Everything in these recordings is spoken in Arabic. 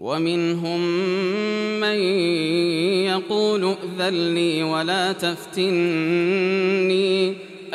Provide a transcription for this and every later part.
ومنهم من يقول ائذن لي ولا تفتني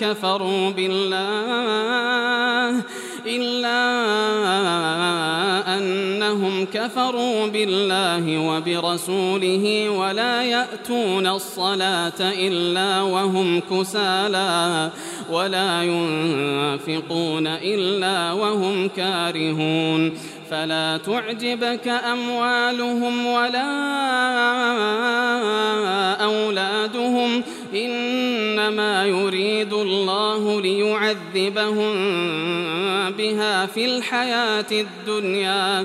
كفروا بالله إلا أنهم كفروا بالله وبرسوله ولا يأتون الصلاة إلا وهم كسالى ولا ينفقون إلا وهم كارهون فلا تعجبك أموالهم ولا أولادهم إنما يريد الله ليعذبهم بها في الحياة الدنيا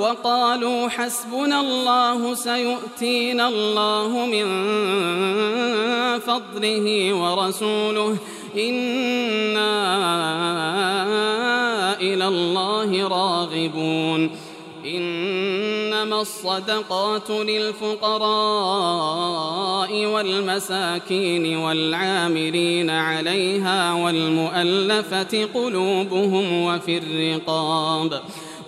وقالوا حسبنا الله سيؤتينا الله من فضله ورسوله إنا إلى الله راغبون إنما الصدقات للفقراء والمساكين والعاملين عليها والمؤلفة قلوبهم وفي الرقاب